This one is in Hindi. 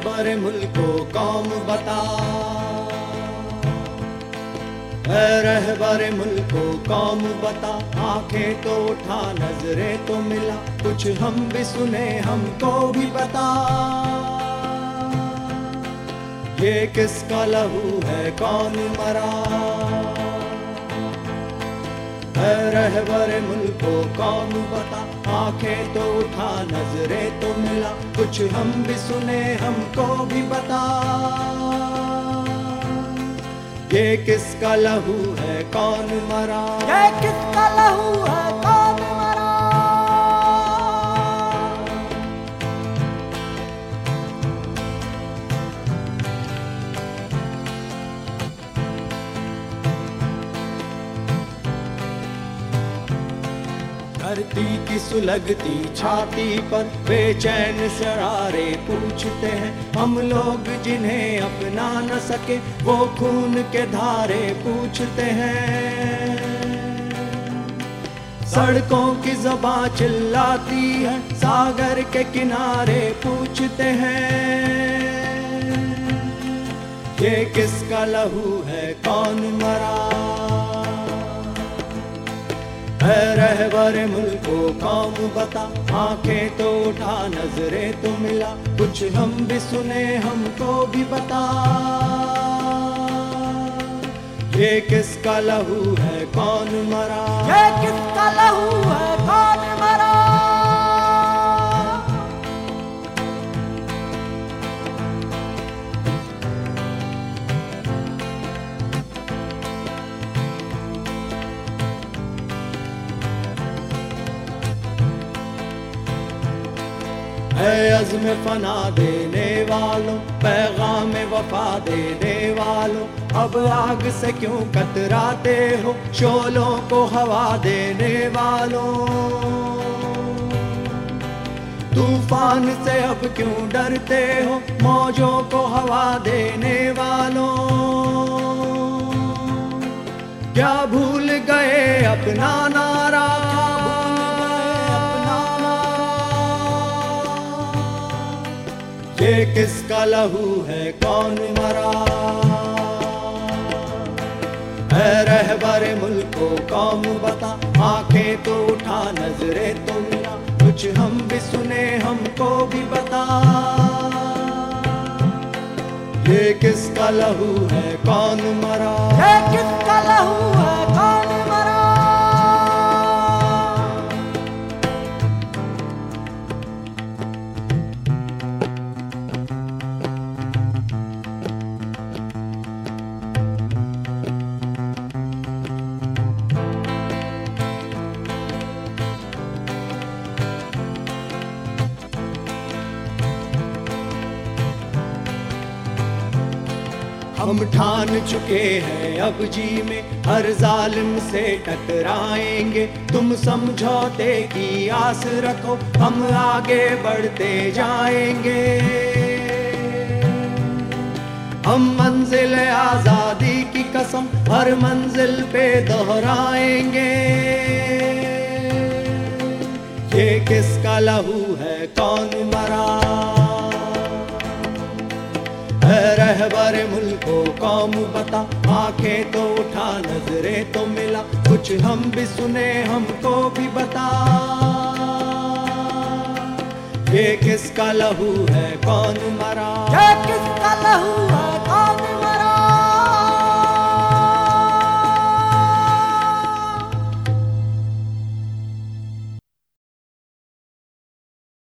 रहबर मुल्को कौम बता। रहबर मुल्को कौम बता। आँखें तो उठा, नज़रें तो मिला। कुछ हम भी सुने, हमको भी बता ये किसका लहू है, कौन मरा? है रहबर मुल्को कौन बता? आँखें तो उठा, नज़रें तो मिला। कुछ हम भी सुने, हमको भी बता ये किसका लहू है? कौन मरा? ये किसका लहू है? धरती की सुलगती छाती पर बेचैन शरारे पूछते हैं। हम लोग जिन्हें अपना न सके, वो खून के धारे पूछते हैं। सड़कों की जबा चिल्लाती है, सागर के किनारे पूछते हैं। ये किसका लहू है, कौन मरा? है रहबर मुल्को काम बता? आँखें तो उठा, नजरे तो मिला। कुछ हम भी सुने, हमको भी बता। ये किसका लहू है? कौन मरा? ये किसका लहू है? है अज़्म फना देने वालों, पैगाम वफा देने वालों। अब आग से क्यों कतराते हो, शोलों को हवा देने वालों? तूफ़ान से अब क्यों डरते हो, मौजों को हवा देने वालों? क्या भूल गए अपना किसका लहू है? कौन मरा? है रहबर मुल्को कौम बता? आँखें तो उठा, नजरे तो मिला। कुछ हम भी सुने, हमको भी बता। ये किसका लहू है? कौन मरा? ये किसका लहू है? हम ठान चुके हैं, अब जी में हर जालिम से टकराएँगे। तुम समझौते की आस रखो, हम आगे बढ़ते जाएँगे। हम मंजिल आज़ादी की कसम हर मंजिल पे दोहराएँगे। ये किसका लहू है? रहबर मुल्को कौम बता आखे तो उठा, नजरे तो मिला। कुछ हम भी सुने, हमको भी बता। ये किसका लहू है? कौन मरा? ये किसका लहू है?